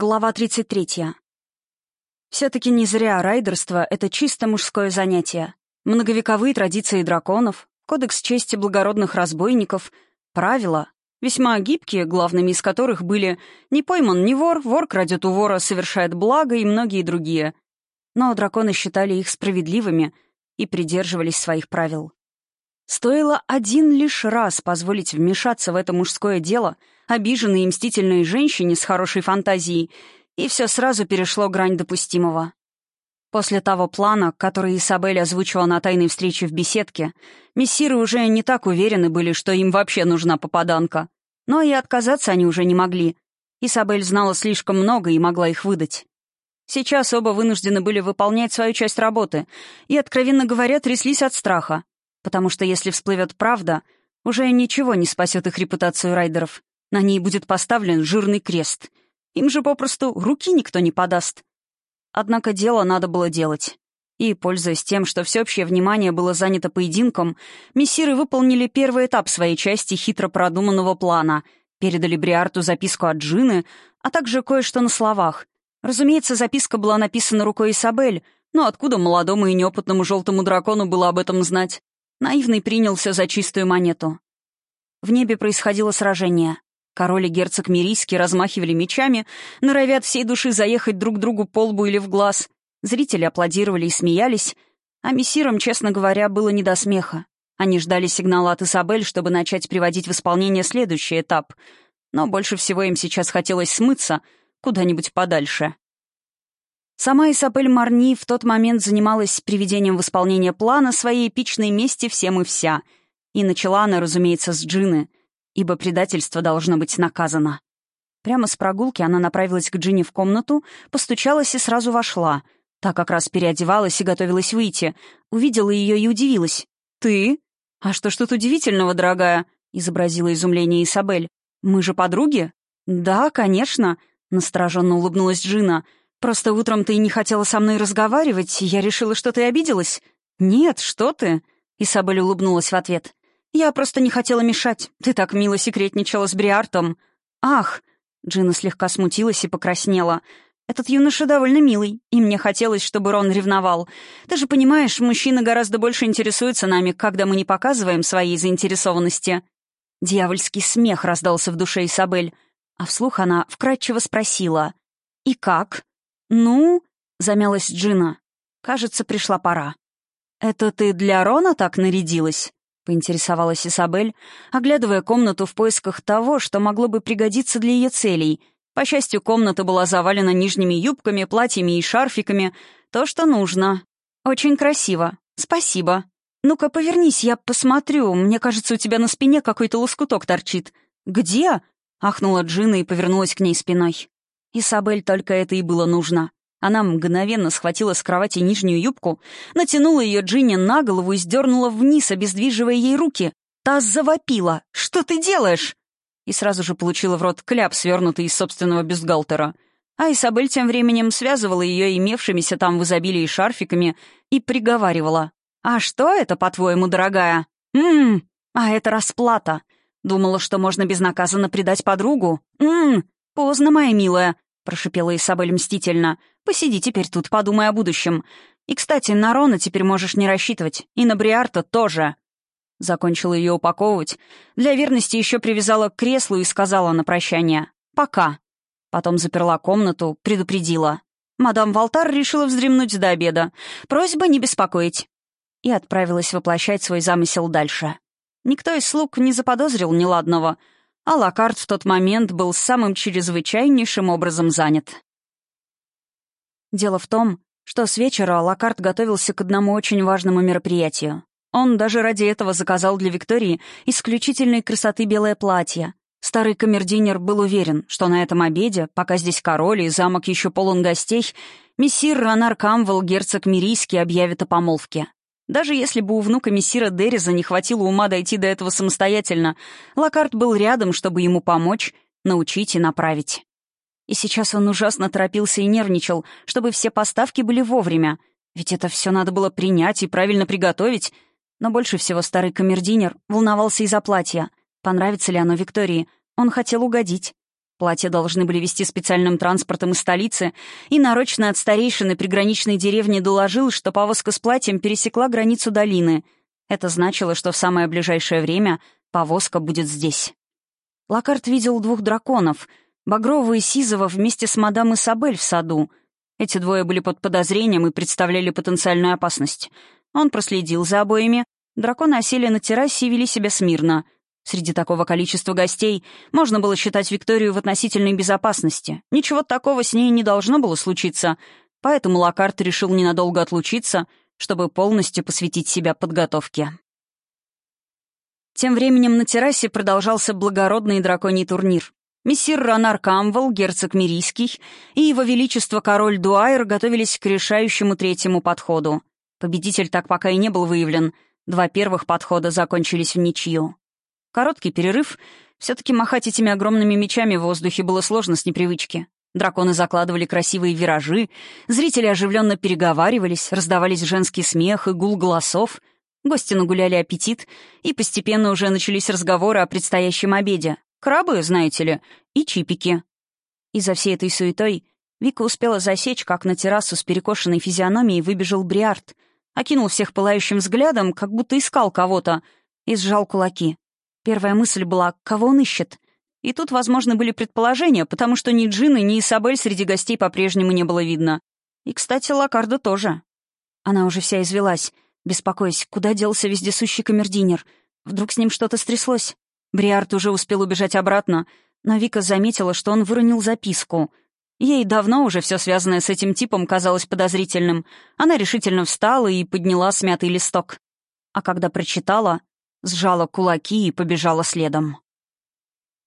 Глава 33. Все-таки не зря райдерство — это чисто мужское занятие. Многовековые традиции драконов, кодекс чести благородных разбойников, правила, весьма гибкие, главными из которых были «не пойман не вор, вор крадет у вора, совершает благо» и многие другие. Но драконы считали их справедливыми и придерживались своих правил. Стоило один лишь раз позволить вмешаться в это мужское дело — обиженной и мстительной женщине с хорошей фантазией, и все сразу перешло грань допустимого. После того плана, который Isabelle озвучивала на тайной встрече в беседке, мессиры уже не так уверены были, что им вообще нужна попаданка. Но и отказаться они уже не могли. Исабель знала слишком много и могла их выдать. Сейчас оба вынуждены были выполнять свою часть работы и, откровенно говоря, тряслись от страха, потому что если всплывет правда, уже ничего не спасет их репутацию райдеров. На ней будет поставлен жирный крест. Им же попросту руки никто не подаст. Однако дело надо было делать. И, пользуясь тем, что всеобщее внимание было занято поединком, мессиры выполнили первый этап своей части хитро продуманного плана, передали Бриарту записку от Джины, а также кое-что на словах. Разумеется, записка была написана рукой Исабель, но откуда молодому и неопытному желтому дракону было об этом знать? Наивный принялся за чистую монету. В небе происходило сражение. Король и герцог Мирийский размахивали мечами, норовят всей души заехать друг другу по лбу или в глаз. Зрители аплодировали и смеялись, а мессирам, честно говоря, было не до смеха. Они ждали сигнала от Исабель, чтобы начать приводить в исполнение следующий этап. Но больше всего им сейчас хотелось смыться куда-нибудь подальше. Сама Исабель Марни в тот момент занималась приведением в исполнение плана своей эпичной мести всем и вся. И начала она, разумеется, с Джины — ибо предательство должно быть наказано. Прямо с прогулки она направилась к Джинни в комнату, постучалась и сразу вошла. Та как раз переодевалась и готовилась выйти. Увидела ее и удивилась. «Ты? А что ж тут удивительного, дорогая?» — изобразила изумление Исабель. «Мы же подруги?» «Да, конечно», — настороженно улыбнулась Джина. «Просто утром ты не хотела со мной разговаривать, и я решила, что ты обиделась». «Нет, что ты?» — Исабель улыбнулась в ответ. «Я просто не хотела мешать. Ты так мило секретничала с Бриартом». «Ах!» Джина слегка смутилась и покраснела. «Этот юноша довольно милый, и мне хотелось, чтобы Рон ревновал. Ты же понимаешь, мужчины гораздо больше интересуются нами, когда мы не показываем своей заинтересованности». Дьявольский смех раздался в душе Исабель, а вслух она вкратчиво спросила. «И как?» «Ну...» — замялась Джина. «Кажется, пришла пора». «Это ты для Рона так нарядилась?» поинтересовалась Исабель, оглядывая комнату в поисках того, что могло бы пригодиться для ее целей. По счастью, комната была завалена нижними юбками, платьями и шарфиками. То, что нужно. Очень красиво. Спасибо. Ну-ка, повернись, я посмотрю. Мне кажется, у тебя на спине какой-то лоскуток торчит. Где? Ахнула Джина и повернулась к ней спиной. Исабель только это и было нужно. Она мгновенно схватила с кровати нижнюю юбку, натянула ее Джинни на голову и сдернула вниз, обездвиживая ей руки. Та завопила. «Что ты делаешь?» И сразу же получила в рот кляп, свернутый из собственного бюстгальтера. А Исабель тем временем связывала ее имевшимися там в изобилии шарфиками и приговаривала. «А что это, по-твоему, дорогая?» «Ммм, а это расплата. Думала, что можно безнаказанно предать подругу? Ммм, поздно, моя милая прошипела Исабель мстительно. «Посиди теперь тут, подумай о будущем. И, кстати, на Рона теперь можешь не рассчитывать. И на Бриарта тоже». Закончила ее упаковывать. Для верности еще привязала к креслу и сказала на прощание «пока». Потом заперла комнату, предупредила. Мадам Валтар решила вздремнуть до обеда. Просьба не беспокоить. И отправилась воплощать свой замысел дальше. Никто из слуг не заподозрил неладного — а Лакарт в тот момент был самым чрезвычайнейшим образом занят. Дело в том, что с вечера Лакарт готовился к одному очень важному мероприятию. Он даже ради этого заказал для Виктории исключительной красоты белое платье. Старый камердинер был уверен, что на этом обеде, пока здесь король и замок еще полон гостей, мессир Ронар Камвелл, герцог Мирийский, объявит о помолвке. Даже если бы у внука мессира Дерриза не хватило ума дойти до этого самостоятельно, Локарт был рядом, чтобы ему помочь, научить и направить. И сейчас он ужасно торопился и нервничал, чтобы все поставки были вовремя. Ведь это все надо было принять и правильно приготовить. Но больше всего старый камердинер волновался из-за платья. Понравится ли оно Виктории? Он хотел угодить. Платье должны были вести специальным транспортом из столицы, и нарочно от старейшины приграничной деревни доложил, что повозка с платьем пересекла границу долины. Это значило, что в самое ближайшее время повозка будет здесь. Лакарт видел двух драконов — Багрового и Сизова вместе с мадам Исабель в саду. Эти двое были под подозрением и представляли потенциальную опасность. Он проследил за обоими. Драконы осели на террасе и вели себя смирно — Среди такого количества гостей можно было считать Викторию в относительной безопасности. Ничего такого с ней не должно было случиться, поэтому Локарт решил ненадолго отлучиться, чтобы полностью посвятить себя подготовке. Тем временем на террасе продолжался благородный драконий турнир. Мессир Ронар Камвел, герцог Мирийский, и его величество король Дуайр готовились к решающему третьему подходу. Победитель так пока и не был выявлен. Два первых подхода закончились в ничью. Короткий перерыв. Все-таки махать этими огромными мечами в воздухе было сложно с непривычки. Драконы закладывали красивые виражи, зрители оживленно переговаривались, раздавались женский смех и гул голосов. Гости нагуляли аппетит, и постепенно уже начались разговоры о предстоящем обеде. Крабы, знаете ли, и чипики. Из-за всей этой суетой Вика успела засечь, как на террасу с перекошенной физиономией выбежал Бриард, окинул всех пылающим взглядом, как будто искал кого-то, и сжал кулаки. Первая мысль была, кого он ищет? И тут, возможно, были предположения, потому что ни Джины, ни Исабель среди гостей по-прежнему не было видно. И, кстати, Лакарда тоже. Она уже вся извелась, беспокоясь, куда делся вездесущий камердинер. Вдруг с ним что-то стряслось? Бриард уже успел убежать обратно, но Вика заметила, что он выронил записку. Ей давно уже все связанное с этим типом казалось подозрительным. Она решительно встала и подняла смятый листок. А когда прочитала, сжала кулаки и побежала следом.